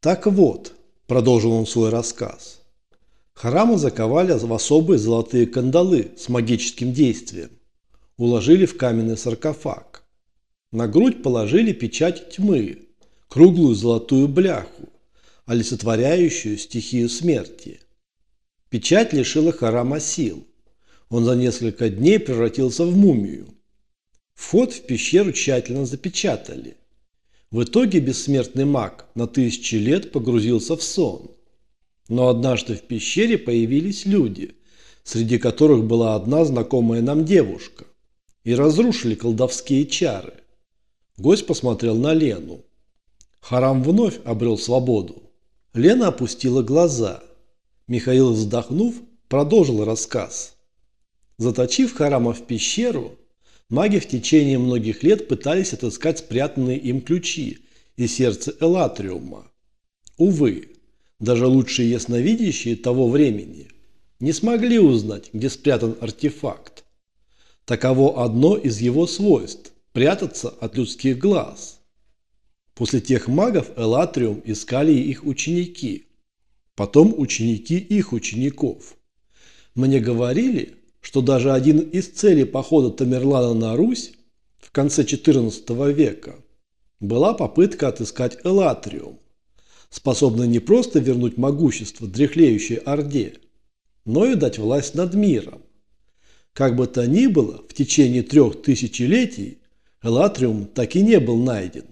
Так вот, продолжил он свой рассказ. Храмы заковали в особые золотые кандалы с магическим действием. Уложили в каменный саркофаг. На грудь положили печать тьмы, круглую золотую бляху, олицетворяющую стихию смерти. Печать лишила Харама сил. Он за несколько дней превратился в мумию. Вход в пещеру тщательно запечатали. В итоге бессмертный маг на тысячи лет погрузился в сон. Но однажды в пещере появились люди, среди которых была одна знакомая нам девушка, и разрушили колдовские чары. Гость посмотрел на Лену. Харам вновь обрел свободу. Лена опустила глаза. Михаил, вздохнув, продолжил рассказ. Заточив Харама в пещеру, маги в течение многих лет пытались отыскать спрятанные им ключи и сердце Элатриума. Увы, даже лучшие ясновидящие того времени не смогли узнать, где спрятан артефакт. Таково одно из его свойств – прятаться от людских глаз. После тех магов Элатриум искали их ученики, потом ученики их учеников. Мне говорили, что даже один из целей похода Тамерлана на Русь в конце XIV века была попытка отыскать Элатриум, способный не просто вернуть могущество дряхлеющей Орде, но и дать власть над миром. Как бы то ни было, в течение трех тысячелетий Элатриум так и не был найден.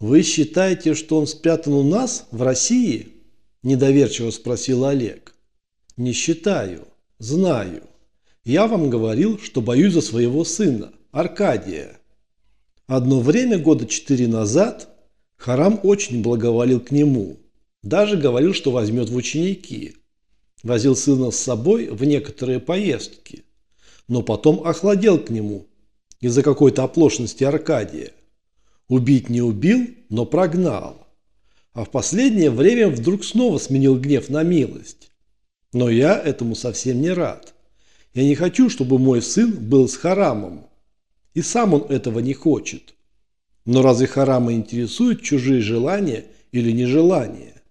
«Вы считаете, что он спрятан у нас, в России?» – недоверчиво спросил Олег. «Не считаю. Знаю. Я вам говорил, что боюсь за своего сына, Аркадия. Одно время, года четыре назад, Харам очень благоволил к нему. Даже говорил, что возьмет в ученики. Возил сына с собой в некоторые поездки. Но потом охладел к нему из-за какой-то оплошности Аркадия. Убить не убил, но прогнал. А в последнее время вдруг снова сменил гнев на милость. Но я этому совсем не рад. Я не хочу, чтобы мой сын был с Харамом. И сам он этого не хочет. Но разве Харама интересует чужие желания или нежелания?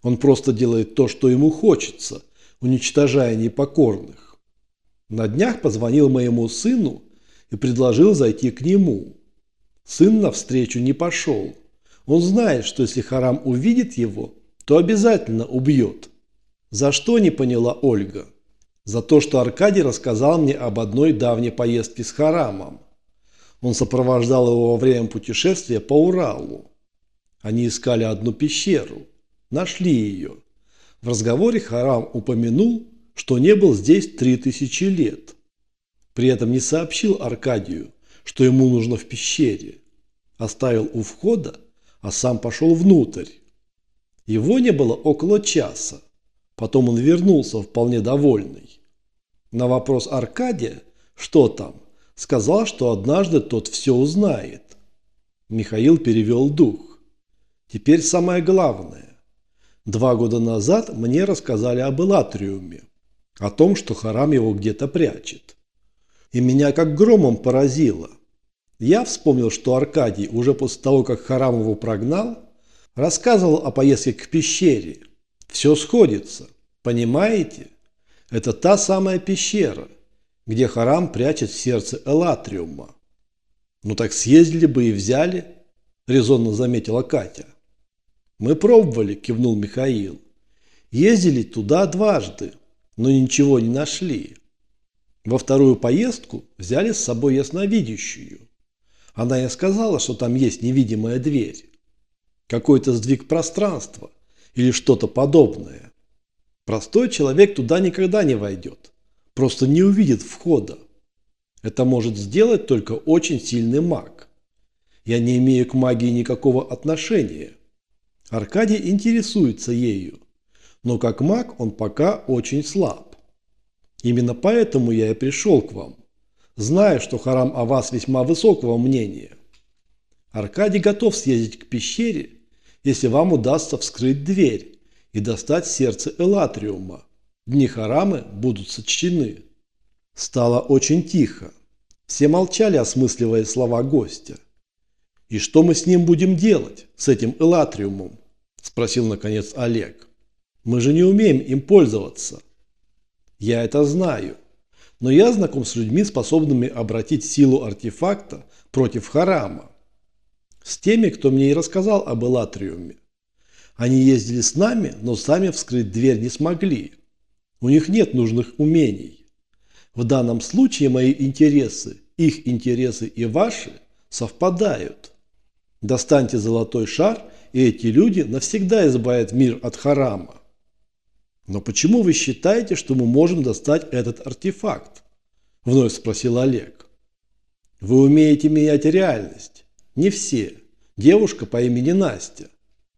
Он просто делает то, что ему хочется, уничтожая непокорных. На днях позвонил моему сыну и предложил зайти к нему. Сын навстречу не пошел. Он знает, что если Харам увидит его, то обязательно убьет. За что не поняла Ольга? За то, что Аркадий рассказал мне об одной давней поездке с Харамом. Он сопровождал его во время путешествия по Уралу. Они искали одну пещеру. Нашли ее. В разговоре Харам упомянул, что не был здесь три тысячи лет. При этом не сообщил Аркадию, что ему нужно в пещере. Оставил у входа, а сам пошел внутрь. Его не было около часа. Потом он вернулся вполне довольный. На вопрос Аркадия, что там, сказал, что однажды тот все узнает. Михаил перевел дух. Теперь самое главное. Два года назад мне рассказали об Элатриуме, о том, что Харам его где-то прячет. И меня как громом поразило. Я вспомнил, что Аркадий уже после того, как Харам его прогнал, рассказывал о поездке к пещере. Все сходится, понимаете? Это та самая пещера, где Харам прячет сердце Элатриума. Ну так съездили бы и взяли, резонно заметила Катя. Мы пробовали, кивнул Михаил. Ездили туда дважды, но ничего не нашли. Во вторую поездку взяли с собой ясновидящую. Она и сказала, что там есть невидимая дверь. Какой-то сдвиг пространства или что-то подобное. Простой человек туда никогда не войдет. Просто не увидит входа. Это может сделать только очень сильный маг. Я не имею к магии никакого отношения. Аркадий интересуется ею. Но как маг он пока очень слаб. Именно поэтому я и пришел к вам. Знаю, что Харам о вас весьма высокого мнения. Аркадий готов съездить к пещере, если вам удастся вскрыть дверь и достать сердце Элатриума. Дни Харамы будут сочтены. Стало очень тихо. Все молчали, осмысливая слова гостя. «И что мы с ним будем делать, с этим Элатриумом?» – Спросил наконец Олег. Мы же не умеем им пользоваться. Я это знаю. Но я знаком с людьми, способными обратить силу артефакта против Харама. С теми, кто мне и рассказал об Элатриуме. Они ездили с нами, но сами вскрыть дверь не смогли. У них нет нужных умений. В данном случае мои интересы, их интересы и ваши совпадают. Достаньте золотой шар, и эти люди навсегда избавят мир от харама. Но почему вы считаете, что мы можем достать этот артефакт? Вновь спросил Олег. Вы умеете менять реальность. Не все. Девушка по имени Настя.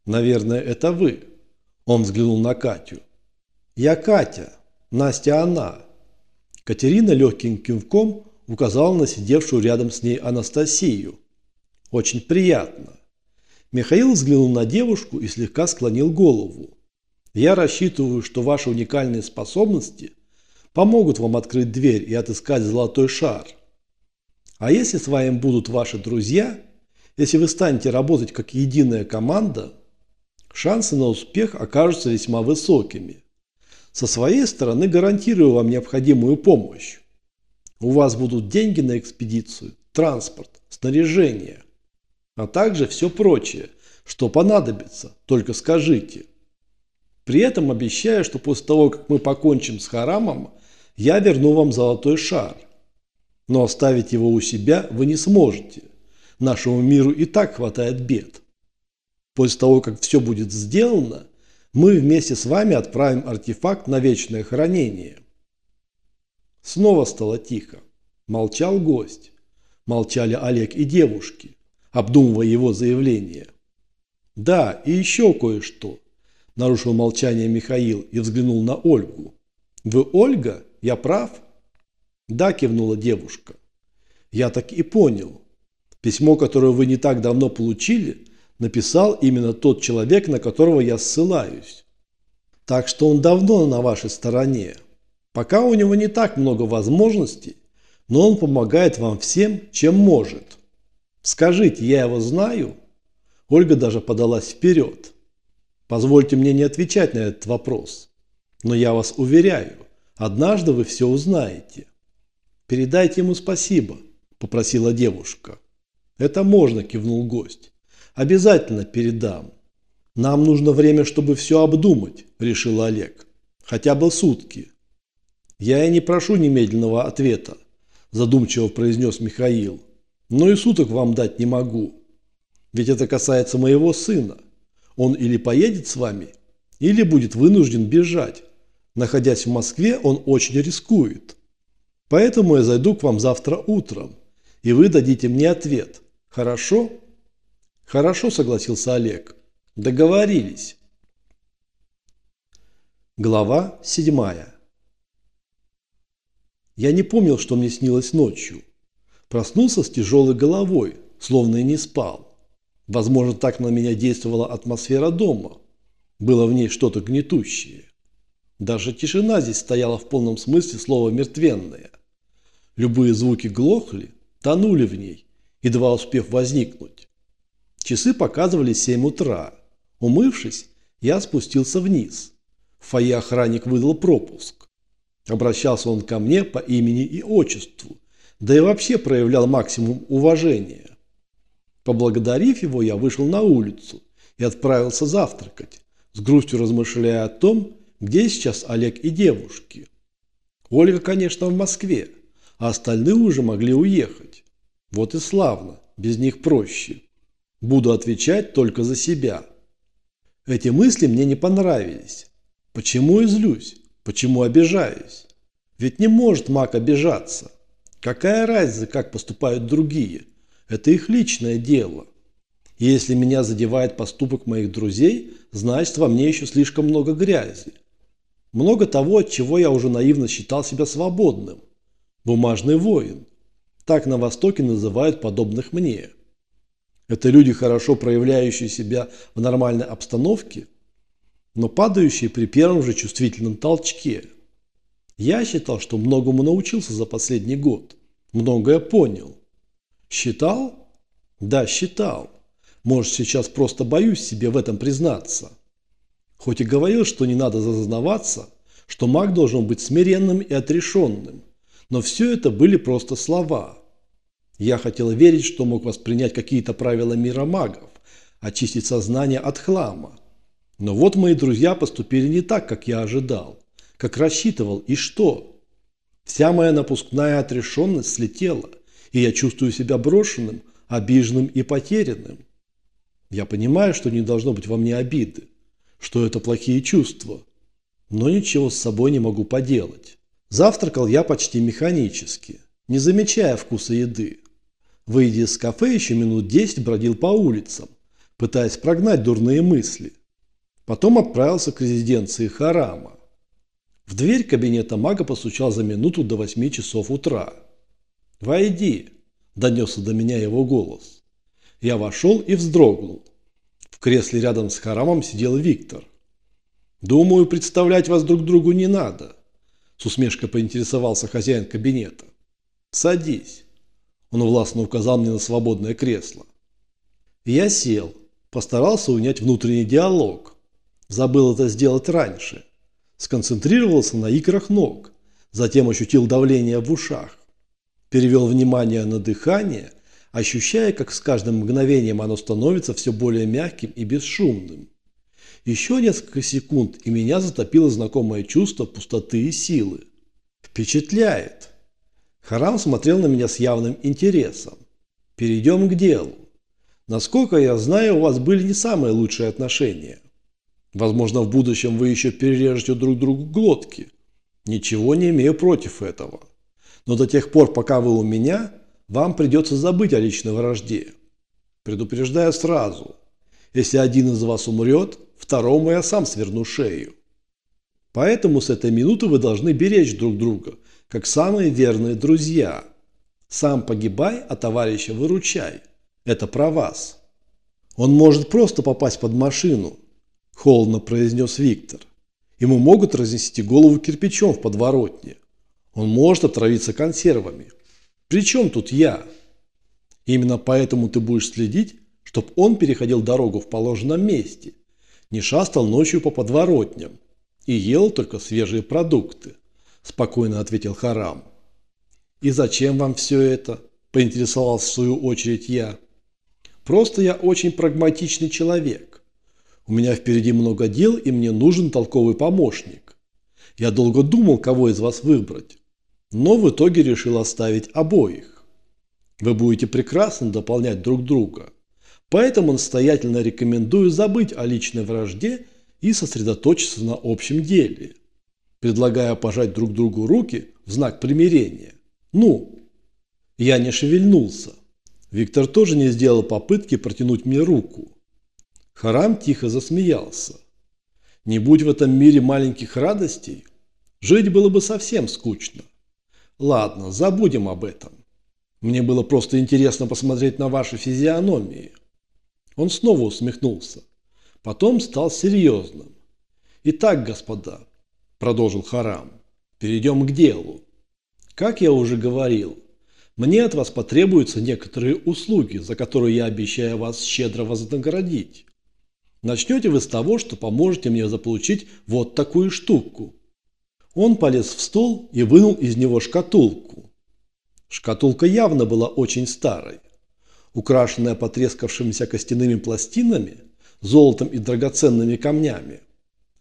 Наверное, это вы. Он взглянул на Катю. Я Катя. Настя она. Катерина легким кивком указала на сидевшую рядом с ней Анастасию. Очень приятно. Михаил взглянул на девушку и слегка склонил голову. Я рассчитываю, что ваши уникальные способности помогут вам открыть дверь и отыскать золотой шар. А если с вами будут ваши друзья, если вы станете работать как единая команда, шансы на успех окажутся весьма высокими. Со своей стороны гарантирую вам необходимую помощь. У вас будут деньги на экспедицию, транспорт, снаряжение, а также все прочее, что понадобится, только скажите. При этом обещаю, что после того, как мы покончим с харамом, я верну вам золотой шар. Но оставить его у себя вы не сможете. Нашему миру и так хватает бед. После того, как все будет сделано, мы вместе с вами отправим артефакт на вечное хранение. Снова стало тихо. Молчал гость. Молчали Олег и девушки, обдумывая его заявление. Да, и еще кое-что нарушил молчание Михаил и взглянул на Ольгу. «Вы Ольга? Я прав?» «Да», кивнула девушка. «Я так и понял. Письмо, которое вы не так давно получили, написал именно тот человек, на которого я ссылаюсь. Так что он давно на вашей стороне. Пока у него не так много возможностей, но он помогает вам всем, чем может. Скажите, я его знаю?» Ольга даже подалась вперед. Позвольте мне не отвечать на этот вопрос. Но я вас уверяю, однажды вы все узнаете. Передайте ему спасибо, попросила девушка. Это можно, кивнул гость. Обязательно передам. Нам нужно время, чтобы все обдумать, решил Олег. Хотя бы сутки. Я и не прошу немедленного ответа, задумчиво произнес Михаил. Но и суток вам дать не могу. Ведь это касается моего сына. Он или поедет с вами, или будет вынужден бежать. Находясь в Москве, он очень рискует. Поэтому я зайду к вам завтра утром, и вы дадите мне ответ. Хорошо? Хорошо, согласился Олег. Договорились. Глава седьмая. Я не помнил, что мне снилось ночью. Проснулся с тяжелой головой, словно и не спал. Возможно, так на меня действовала атмосфера дома. Было в ней что-то гнетущее. Даже тишина здесь стояла в полном смысле слова мертвенная. Любые звуки глохли, тонули в ней, едва успев возникнуть. Часы показывали 7 утра. Умывшись, я спустился вниз. В фойе охранник выдал пропуск. Обращался он ко мне по имени и отчеству, да и вообще проявлял максимум уважения. Поблагодарив его, я вышел на улицу и отправился завтракать, с грустью размышляя о том, где сейчас Олег и девушки. Ольга, конечно, в Москве, а остальные уже могли уехать. Вот и славно, без них проще. Буду отвечать только за себя. Эти мысли мне не понравились. Почему излюсь? Почему обижаюсь? Ведь не может маг обижаться. Какая разница, как поступают другие? Это их личное дело. Если меня задевает поступок моих друзей, значит во мне еще слишком много грязи. Много того, от чего я уже наивно считал себя свободным. Бумажный воин. Так на Востоке называют подобных мне. Это люди, хорошо проявляющие себя в нормальной обстановке, но падающие при первом же чувствительном толчке. Я считал, что многому научился за последний год. Многое понял. Считал? Да, считал. Может, сейчас просто боюсь себе в этом признаться. Хоть и говорил, что не надо зазнаваться, что маг должен быть смиренным и отрешенным, но все это были просто слова. Я хотел верить, что мог воспринять какие-то правила мира магов, очистить сознание от хлама. Но вот мои друзья поступили не так, как я ожидал, как рассчитывал, и что? Вся моя напускная отрешенность слетела, и я чувствую себя брошенным, обиженным и потерянным. Я понимаю, что не должно быть во мне обиды, что это плохие чувства, но ничего с собой не могу поделать. Завтракал я почти механически, не замечая вкуса еды. Выйдя из кафе, еще минут десять бродил по улицам, пытаясь прогнать дурные мысли. Потом отправился к резиденции Харама. В дверь кабинета мага постучал за минуту до восьми часов утра. «Войди!» – донесся до меня его голос. Я вошел и вздрогнул. В кресле рядом с Харамом сидел Виктор. «Думаю, представлять вас друг другу не надо», – с усмешкой поинтересовался хозяин кабинета. «Садись». Он властно указал мне на свободное кресло. Я сел, постарался унять внутренний диалог. Забыл это сделать раньше. Сконцентрировался на икрах ног, затем ощутил давление в ушах. Перевел внимание на дыхание, ощущая, как с каждым мгновением оно становится все более мягким и бесшумным. Еще несколько секунд, и меня затопило знакомое чувство пустоты и силы. Впечатляет. Харам смотрел на меня с явным интересом. Перейдем к делу. Насколько я знаю, у вас были не самые лучшие отношения. Возможно, в будущем вы еще перережете друг другу глотки. Ничего не имею против этого. Но до тех пор, пока вы у меня, вам придется забыть о личной вражде. Предупреждаю сразу. Если один из вас умрет, второму я сам сверну шею. Поэтому с этой минуты вы должны беречь друг друга, как самые верные друзья. Сам погибай, а товарища выручай. Это про вас. Он может просто попасть под машину, холодно произнес Виктор. Ему могут разнести голову кирпичом в подворотне. Он может отравиться консервами. Причем тут я? Именно поэтому ты будешь следить, чтобы он переходил дорогу в положенном месте, не шастал ночью по подворотням и ел только свежие продукты. – спокойно ответил Харам. «И зачем вам все это?» – поинтересовался в свою очередь я. «Просто я очень прагматичный человек. У меня впереди много дел, и мне нужен толковый помощник. Я долго думал, кого из вас выбрать, но в итоге решил оставить обоих. Вы будете прекрасно дополнять друг друга, поэтому настоятельно рекомендую забыть о личной вражде и сосредоточиться на общем деле предлагая пожать друг другу руки в знак примирения. Ну, я не шевельнулся. Виктор тоже не сделал попытки протянуть мне руку. Харам тихо засмеялся. Не будь в этом мире маленьких радостей, жить было бы совсем скучно. Ладно, забудем об этом. Мне было просто интересно посмотреть на ваши физиономии. Он снова усмехнулся. Потом стал серьезным. Итак, господа, продолжил Харам. Перейдем к делу. Как я уже говорил, мне от вас потребуются некоторые услуги, за которые я обещаю вас щедро вознаградить. Начнете вы с того, что поможете мне заполучить вот такую штуку. Он полез в стол и вынул из него шкатулку. Шкатулка явно была очень старой. Украшенная потрескавшимися костяными пластинами, золотом и драгоценными камнями,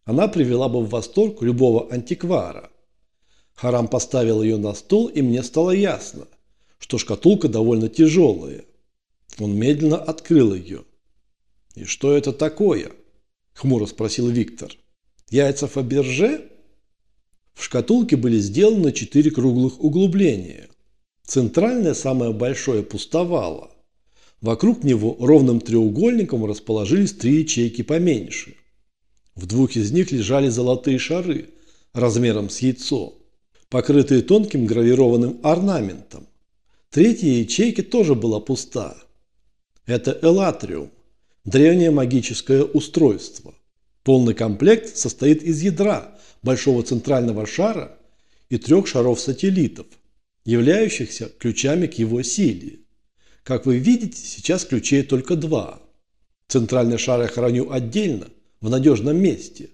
она привела бы в восторг любого антиквара. Харам поставил ее на стол, и мне стало ясно, что шкатулка довольно тяжелая. Он медленно открыл ее. «И что это такое?» – хмуро спросил Виктор. «Яйца Фаберже?» В шкатулке были сделаны четыре круглых углубления. Центральное, самое большое, пустовало. Вокруг него ровным треугольником расположились три ячейки поменьше. В двух из них лежали золотые шары размером с яйцо, покрытые тонким гравированным орнаментом. Третья ячейка тоже была пуста. Это элатриум, древнее магическое устройство. Полный комплект состоит из ядра большого центрального шара и трех шаров-сателлитов, являющихся ключами к его силе. Как вы видите, сейчас ключей только два. Центральный шар я храню отдельно – в надежном месте.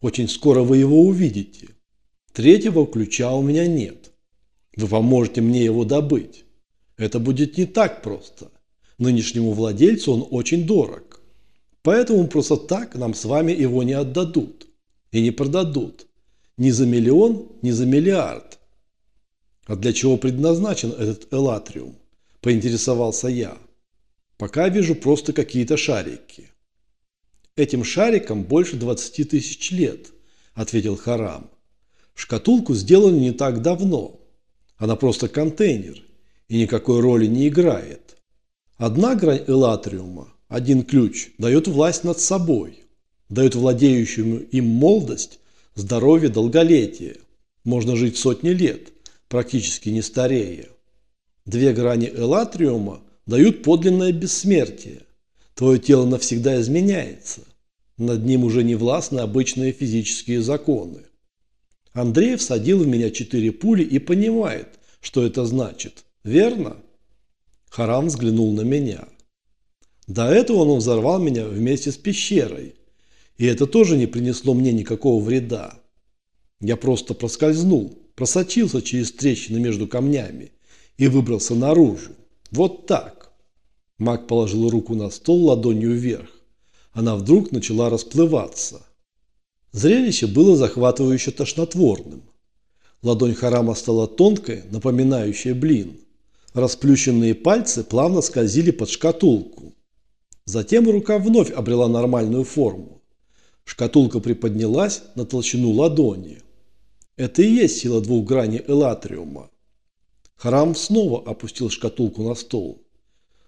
Очень скоро вы его увидите. Третьего ключа у меня нет. Вы поможете мне его добыть. Это будет не так просто. Нынешнему владельцу он очень дорог. Поэтому просто так нам с вами его не отдадут. И не продадут. Ни за миллион, ни за миллиард. А для чего предназначен этот элатриум? Поинтересовался я. Пока вижу просто какие-то шарики. Этим шарикам больше 20 тысяч лет, ответил Харам. Шкатулку сделали не так давно. Она просто контейнер и никакой роли не играет. Одна грань элатриума, один ключ, дает власть над собой, дает владеющему им молодость, здоровье, долголетие. Можно жить сотни лет, практически не старея. Две грани элатриума дают подлинное бессмертие. Твое тело навсегда изменяется. Над ним уже не властны обычные физические законы. Андрей всадил в меня четыре пули и понимает, что это значит. Верно? Харам взглянул на меня. До этого он взорвал меня вместе с пещерой. И это тоже не принесло мне никакого вреда. Я просто проскользнул, просочился через трещины между камнями и выбрался наружу. Вот так. Маг положил руку на стол ладонью вверх. Она вдруг начала расплываться. Зрелище было захватывающе тошнотворным. Ладонь Харама стала тонкой, напоминающей блин. Расплющенные пальцы плавно скользили под шкатулку. Затем рука вновь обрела нормальную форму. Шкатулка приподнялась на толщину ладони. Это и есть сила двух граней элатриума. Харам снова опустил шкатулку на стол.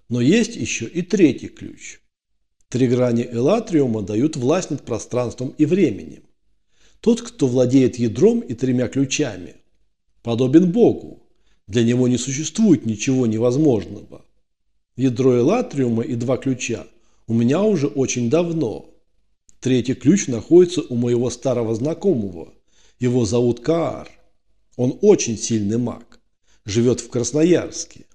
Но есть еще и третий ключ. Три грани элатриума дают власть над пространством и временем. Тот, кто владеет ядром и тремя ключами, подобен Богу. Для него не существует ничего невозможного. Ядро элатриума и два ключа у меня уже очень давно. Третий ключ находится у моего старого знакомого. Его зовут Каар. Он очень сильный маг живет в Красноярске.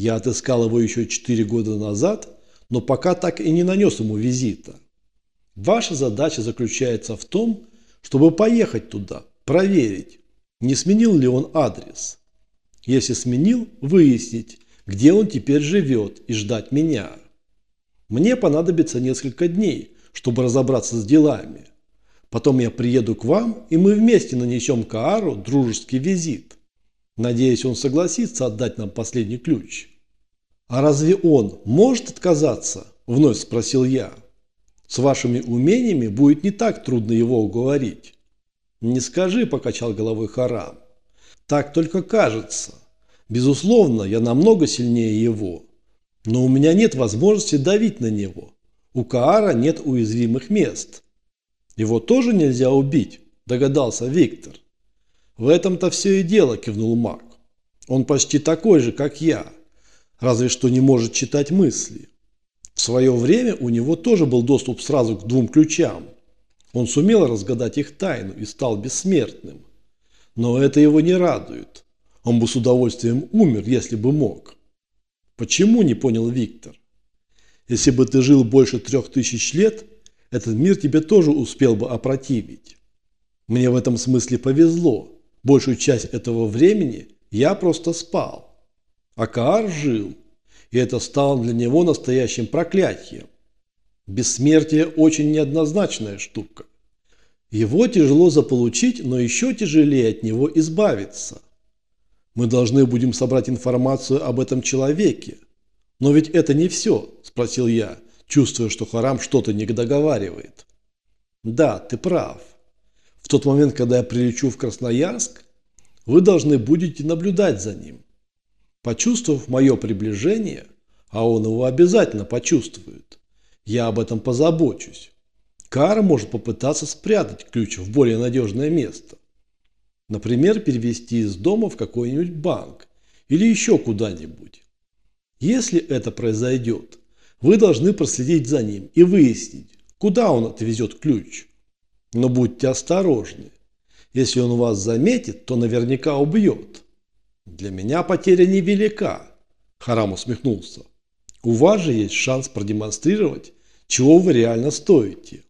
Я отыскал его еще четыре года назад, но пока так и не нанес ему визита. Ваша задача заключается в том, чтобы поехать туда, проверить, не сменил ли он адрес. Если сменил, выяснить, где он теперь живет и ждать меня. Мне понадобится несколько дней, чтобы разобраться с делами. Потом я приеду к вам, и мы вместе нанесем Каару дружеский визит. Надеюсь, он согласится отдать нам последний ключ. А разве он может отказаться? Вновь спросил я. С вашими умениями будет не так трудно его уговорить. Не скажи, покачал головой Харам. Так только кажется. Безусловно, я намного сильнее его. Но у меня нет возможности давить на него. У Каара нет уязвимых мест. Его тоже нельзя убить, догадался Виктор. «В этом-то все и дело», – кивнул маг. «Он почти такой же, как я, разве что не может читать мысли. В свое время у него тоже был доступ сразу к двум ключам. Он сумел разгадать их тайну и стал бессмертным. Но это его не радует. Он бы с удовольствием умер, если бы мог. Почему, не понял Виктор. Если бы ты жил больше трех тысяч лет, этот мир тебе тоже успел бы опротивить. Мне в этом смысле повезло. Большую часть этого времени я просто спал. А Каар жил, и это стало для него настоящим проклятием. Бессмертие очень неоднозначная штука. Его тяжело заполучить, но еще тяжелее от него избавиться. Мы должны будем собрать информацию об этом человеке. Но ведь это не все, спросил я, чувствуя, что Харам что-то не договаривает. Да, ты прав. Тот момент, когда я прилечу в Красноярск, вы должны будете наблюдать за ним. Почувствовав мое приближение, а он его обязательно почувствует, я об этом позабочусь. Кара может попытаться спрятать ключ в более надежное место. Например, перевести из дома в какой-нибудь банк или еще куда-нибудь. Если это произойдет, вы должны проследить за ним и выяснить, куда он отвезет ключ. Но будьте осторожны. Если он вас заметит, то наверняка убьет. Для меня потеря невелика. Харам усмехнулся. У вас же есть шанс продемонстрировать, чего вы реально стоите.